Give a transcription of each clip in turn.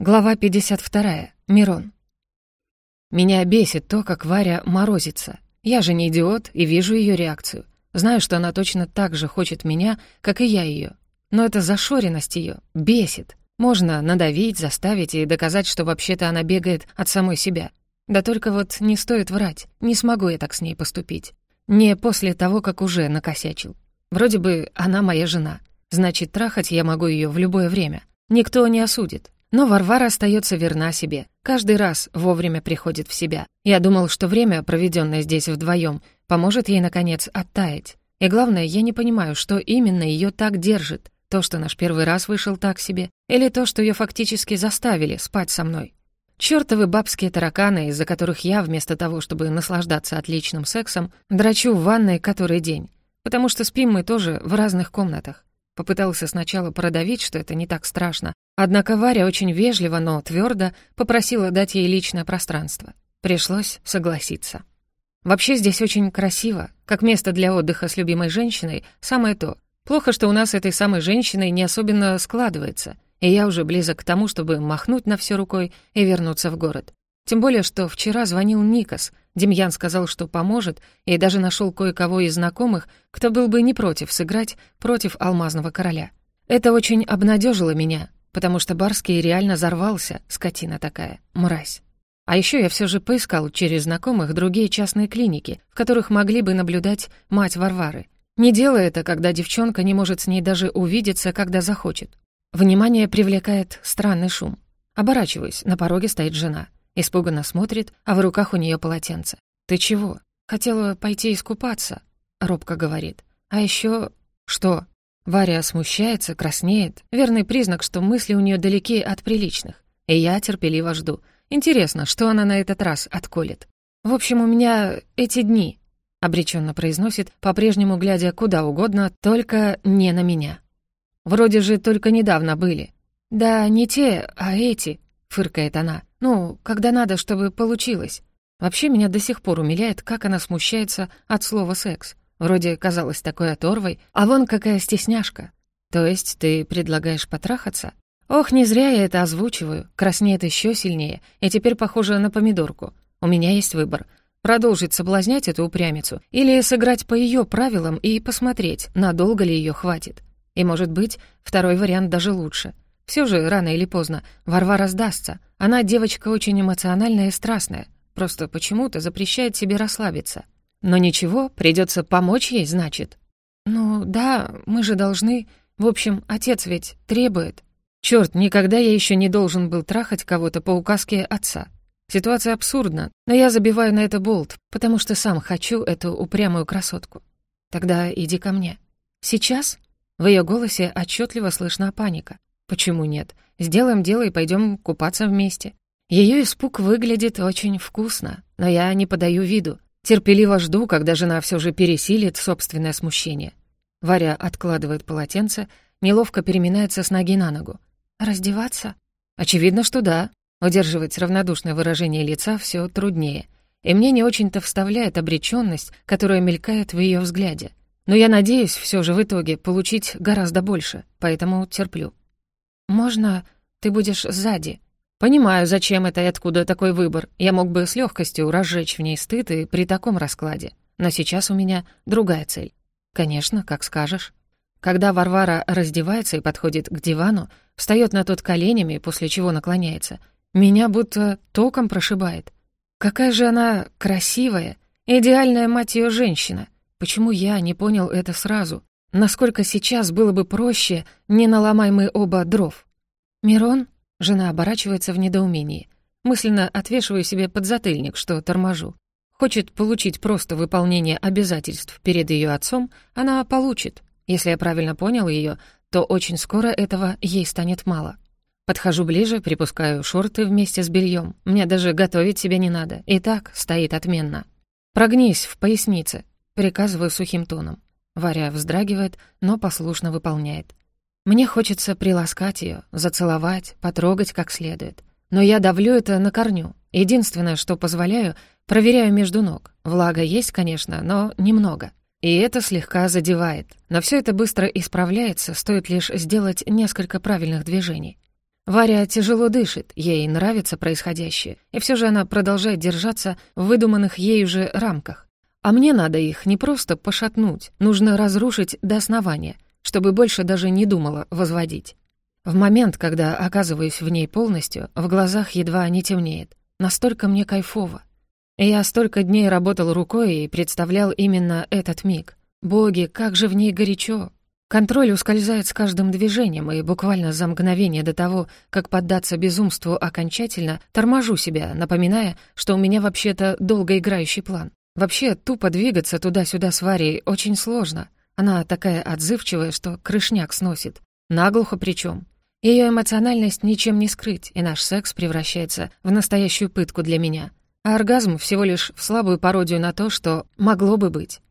Глава 52. Мирон. Меня бесит то, как Варя морозится. Я же не идиот и вижу ее реакцию. Знаю, что она точно так же хочет меня, как и я ее. Но эта зашоренность ее бесит. Можно надавить, заставить и доказать, что вообще-то она бегает от самой себя. Да только вот не стоит врать, не смогу я так с ней поступить. Не после того, как уже накосячил. Вроде бы она моя жена. Значит, трахать я могу ее в любое время. Никто не осудит. Но Варвара остается верна себе. Каждый раз вовремя приходит в себя. Я думал, что время, проведенное здесь вдвоем, поможет ей, наконец, оттаять. И главное, я не понимаю, что именно ее так держит. То, что наш первый раз вышел так себе, или то, что ее фактически заставили спать со мной. Чёртовы бабские тараканы, из-за которых я, вместо того, чтобы наслаждаться отличным сексом, драчу в ванной который день. Потому что спим мы тоже в разных комнатах. Попытался сначала продавить, что это не так страшно, однако Варя очень вежливо, но твердо попросила дать ей личное пространство. Пришлось согласиться. Вообще здесь очень красиво, как место для отдыха с любимой женщиной, самое то. Плохо, что у нас этой самой женщиной не особенно складывается, и я уже близок к тому, чтобы махнуть на все рукой и вернуться в город. Тем более, что вчера звонил Никас. Демьян сказал, что поможет, и даже нашел кое-кого из знакомых, кто был бы не против сыграть против Алмазного Короля. Это очень обнадежило меня, потому что Барский реально взорвался, скотина такая, мразь. А еще я все же поискал через знакомых другие частные клиники, в которых могли бы наблюдать мать Варвары. Не делая это, когда девчонка не может с ней даже увидеться, когда захочет. Внимание привлекает странный шум. Оборачиваюсь, на пороге стоит жена. Испуганно смотрит, а в руках у нее полотенце. «Ты чего? Хотела пойти искупаться?» Робко говорит. «А еще «Что?» Варя смущается, краснеет. Верный признак, что мысли у нее далеки от приличных. И я терпеливо жду. Интересно, что она на этот раз отколет. «В общем, у меня эти дни», — обреченно произносит, по-прежнему глядя куда угодно, только не на меня. «Вроде же только недавно были». «Да, не те, а эти», — фыркает она. «Ну, когда надо, чтобы получилось». Вообще меня до сих пор умиляет, как она смущается от слова «секс». Вроде казалась такой оторвой, а вон какая стесняшка. То есть ты предлагаешь потрахаться? Ох, не зря я это озвучиваю. Краснеет еще сильнее, и теперь похоже на помидорку. У меня есть выбор. Продолжить соблазнять эту упрямицу или сыграть по ее правилам и посмотреть, надолго ли ее хватит. И, может быть, второй вариант даже лучше — все же, рано или поздно, Варвара сдастся. Она девочка очень эмоциональная и страстная. Просто почему-то запрещает себе расслабиться. Но ничего, придется помочь ей, значит. Ну да, мы же должны... В общем, отец ведь требует. Черт, никогда я еще не должен был трахать кого-то по указке отца. Ситуация абсурдна, но я забиваю на это болт, потому что сам хочу эту упрямую красотку. Тогда иди ко мне. Сейчас? В ее голосе отчетливо слышна паника. Почему нет? Сделаем дело и пойдем купаться вместе. Ее испуг выглядит очень вкусно, но я не подаю виду. Терпеливо жду, когда жена все же пересилит собственное смущение. Варя откладывает полотенце, неловко переминается с ноги на ногу. «Раздеваться?» «Очевидно, что да». Удерживать равнодушное выражение лица все труднее. И мне не очень-то вставляет обреченность, которая мелькает в ее взгляде. Но я надеюсь все же в итоге получить гораздо больше, поэтому терплю. «Можно ты будешь сзади?» «Понимаю, зачем это и откуда такой выбор. Я мог бы с легкостью разжечь в ней стыд и при таком раскладе. Но сейчас у меня другая цель». «Конечно, как скажешь». Когда Варвара раздевается и подходит к дивану, встает на тот коленями, после чего наклоняется, меня будто током прошибает. Какая же она красивая, идеальная мать ее женщина. Почему я не понял это сразу? Насколько сейчас было бы проще, не наломай мы оба дров. «Мирон?» — жена оборачивается в недоумении. Мысленно отвешиваю себе подзатыльник, что торможу. Хочет получить просто выполнение обязательств перед ее отцом, она получит. Если я правильно понял ее, то очень скоро этого ей станет мало. Подхожу ближе, припускаю шорты вместе с бельем. Мне даже готовить себя не надо. И так стоит отменно. «Прогнись в пояснице», — приказываю сухим тоном. Варя вздрагивает, но послушно выполняет. Мне хочется приласкать ее, зацеловать, потрогать как следует. Но я давлю это на корню. Единственное, что позволяю, проверяю между ног. Влага есть, конечно, но немного. И это слегка задевает. Но все это быстро исправляется, стоит лишь сделать несколько правильных движений. Варя тяжело дышит, ей нравится происходящее, и все же она продолжает держаться в выдуманных ею же рамках. А мне надо их не просто пошатнуть, нужно разрушить до основания, чтобы больше даже не думала возводить. В момент, когда оказываюсь в ней полностью, в глазах едва не темнеет. Настолько мне кайфово. Я столько дней работал рукой и представлял именно этот миг. Боги, как же в ней горячо. Контроль ускользает с каждым движением, и буквально за мгновение до того, как поддаться безумству окончательно, торможу себя, напоминая, что у меня вообще-то долгоиграющий план. Вообще, тупо двигаться туда-сюда с Варей очень сложно. Она такая отзывчивая, что крышняк сносит. Наглухо причем. Ее эмоциональность ничем не скрыть, и наш секс превращается в настоящую пытку для меня. А оргазм всего лишь в слабую пародию на то, что могло бы быть.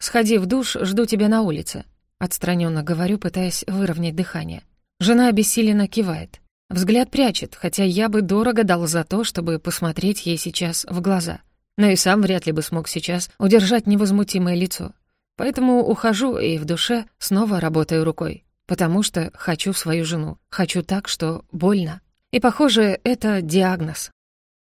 «Сходи в душ, жду тебя на улице», — отстраненно говорю, пытаясь выровнять дыхание. Жена обессиленно кивает. Взгляд прячет, хотя я бы дорого дал за то, чтобы посмотреть ей сейчас в глаза — но и сам вряд ли бы смог сейчас удержать невозмутимое лицо. Поэтому ухожу и в душе снова работаю рукой, потому что хочу свою жену, хочу так, что больно. И, похоже, это диагноз.